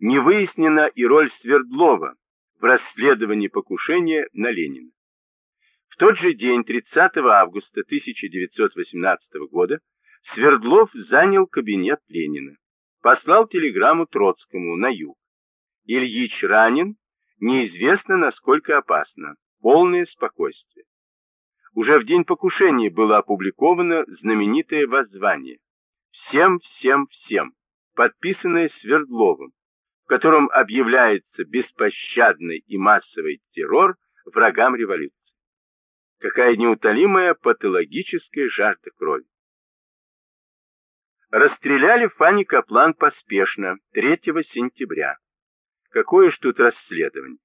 Не выяснена и роль Свердлова в расследовании покушения на Ленина. В тот же день, 30 августа 1918 года, Свердлов занял кабинет Ленина, послал телеграмму Троцкому на юг. Ильич ранен, неизвестно насколько опасно, полное спокойствие. Уже в день покушения было опубликовано знаменитое воззвание «Всем, всем, всем», подписанное Свердловым, котором объявляется беспощадный и массовый террор врагам революции. Какая неутолимая патологическая жажда крови. Расстреляли Фанни Каплан поспешно, 3 сентября. Какое ж тут расследование?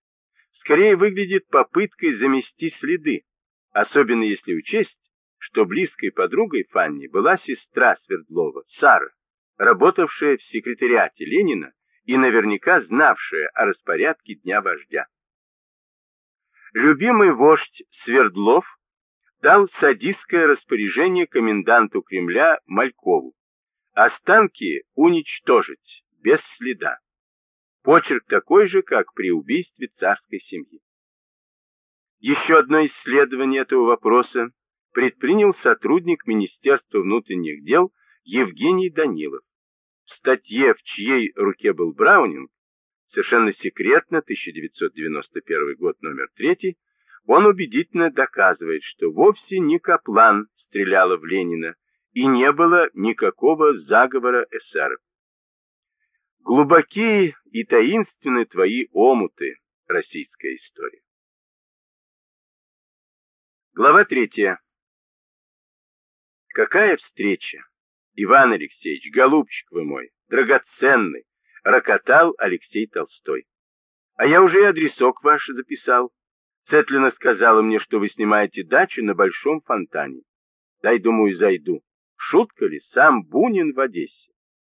Скорее выглядит попыткой замести следы, особенно если учесть, что близкой подругой Фанни была сестра Свердлова, Сара, работавшая в секретариате Ленина и наверняка знавшая о распорядке Дня вождя. Любимый вождь Свердлов дал садистское распоряжение коменданту Кремля Малькову останки уничтожить без следа. Почерк такой же, как при убийстве царской семьи. Еще одно исследование этого вопроса предпринял сотрудник Министерства внутренних дел Евгений Данилов. В статье «В чьей руке был Браунинг» совершенно секретно, 1991 год, номер 3, он убедительно доказывает, что вовсе не Каплан стреляла в Ленина и не было никакого заговора эсеров. Глубокие и таинственны твои омуты, российская история. Глава третья. Какая встреча! Иван Алексеевич, голубчик вы мой, драгоценный, рокотал Алексей Толстой. А я уже и адресок ваш записал. Цетлина сказала мне, что вы снимаете дачу на Большом фонтане. Дай, думаю, зайду. Шутка ли, сам Бунин в Одессе?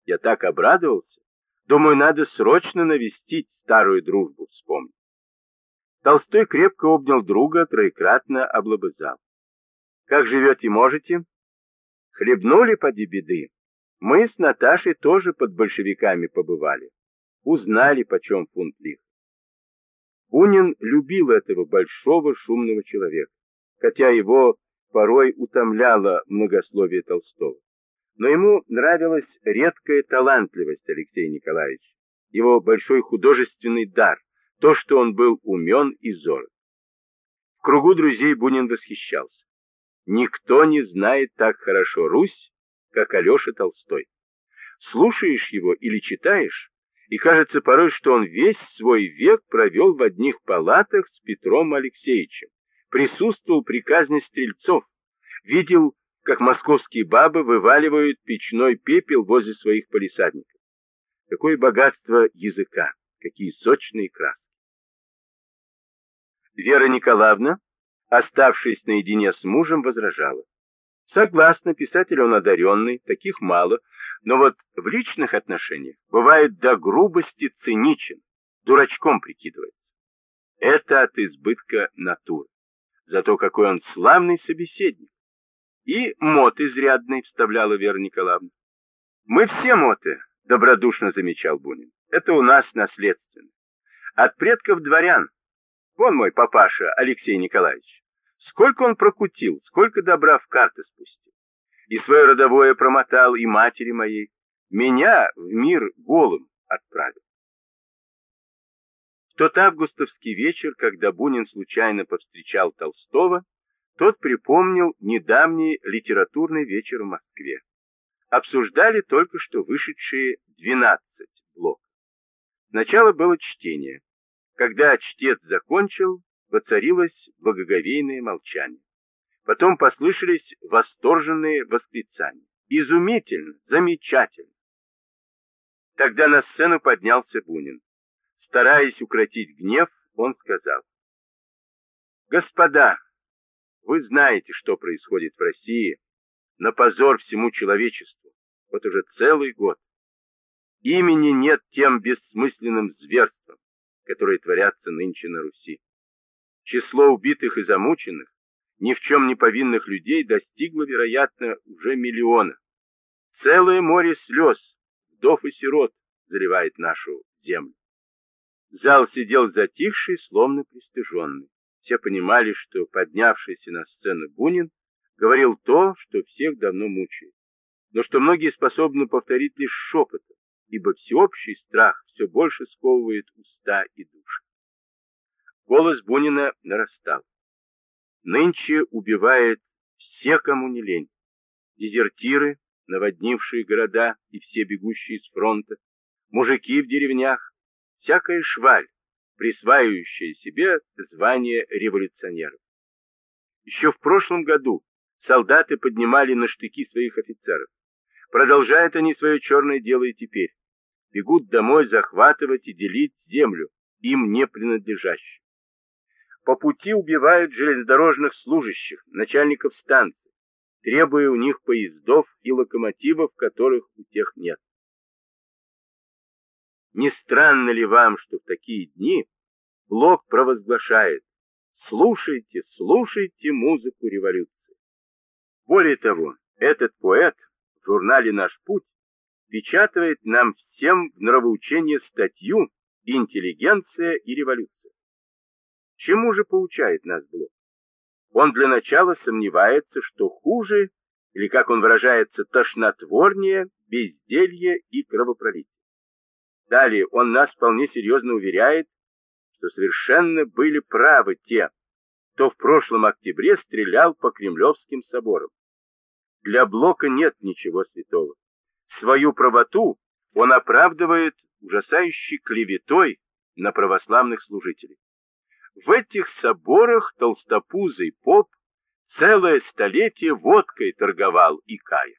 Я так обрадовался. Думаю, надо срочно навестить старую дружбу, вспомнить. Толстой крепко обнял друга, троекратно облобызал. «Как живете, можете?» «Хлебнули поди беды. Мы с Наташей тоже под большевиками побывали. Узнали, почем фунт лих». Бунин любил этого большого шумного человека, хотя его порой утомляло многословие Толстого. Но ему нравилась редкая талантливость Алексея Николаевича, его большой художественный дар, то, что он был умен и зорок. В кругу друзей Бунин восхищался. Никто не знает так хорошо Русь, как Алеша Толстой. Слушаешь его или читаешь, и кажется порой, что он весь свой век провел в одних палатах с Петром Алексеевичем, присутствовал при казни стрельцов, видел, как московские бабы вываливают печной пепел возле своих полисадников. Какое богатство языка! Какие сочные краски! Вера Николаевна, оставшись наедине с мужем, возражала. Согласна, писатель он одаренный, таких мало, но вот в личных отношениях бывает до грубости циничен, дурачком прикидывается. Это от избытка натуры. Зато какой он славный собеседник. И мот изрядный, вставляла Вера Николаевна. Мы все моты, добродушно замечал Бунин. Это у нас наследственно. От предков дворян. Вон мой папаша Алексей Николаевич. Сколько он прокутил, сколько добра в карты спустил. И свое родовое промотал, и матери моей. Меня в мир голым отправил. В тот августовский вечер, когда Бунин случайно повстречал Толстого, тот припомнил недавний литературный вечер в Москве. Обсуждали только что вышедшие 12 блоков. Сначала было чтение. Когда чтец закончил, воцарилось благоговейное молчание. Потом послышались восторженные восклицания. Изумительно, замечательно. Тогда на сцену поднялся Бунин. Стараясь укротить гнев, он сказал. Господа, вы знаете, что происходит в России, на позор всему человечеству, вот уже целый год. Имени нет тем бессмысленным зверствам, которые творятся нынче на Руси. Число убитых и замученных, ни в чем не повинных людей достигло, вероятно, уже миллиона. Целое море слез, вдов и сирот, заливает нашу землю. Зал сидел затихший, словно пристыженный. Все понимали, что поднявшийся на сцену Бунин говорил то, что всех давно мучает, но что многие способны повторить лишь шепотом, ибо всеобщий страх все больше сковывает уста и души. Голос Бунина нарастал. Нынче убивает все, кому не лень. Дезертиры, наводнившие города и все бегущие с фронта, мужики в деревнях, всякая шваль, присваивающая себе звание революционеров. Еще в прошлом году солдаты поднимали на штыки своих офицеров. Продолжают они свое черное дело и теперь. Бегут домой захватывать и делить землю, им не принадлежащую. По пути убивают железнодорожных служащих, начальников станций, требуя у них поездов и локомотивов, которых у тех нет. Не странно ли вам, что в такие дни Блок провозглашает «Слушайте, слушайте музыку революции». Более того, этот поэт в журнале «Наш путь» печатает нам всем в нравоучение статью «Интеллигенция и революция». Чему же получает нас Блок? Он для начала сомневается, что хуже, или, как он выражается, тошнотворнее, безделье и кровопролитие. Далее он нас вполне серьезно уверяет, что совершенно были правы те, кто в прошлом октябре стрелял по Кремлевским соборам. Для Блока нет ничего святого. Свою правоту он оправдывает ужасающей клеветой на православных служителей. В этих соборах толстопузый поп целое столетие водкой торговал и кая.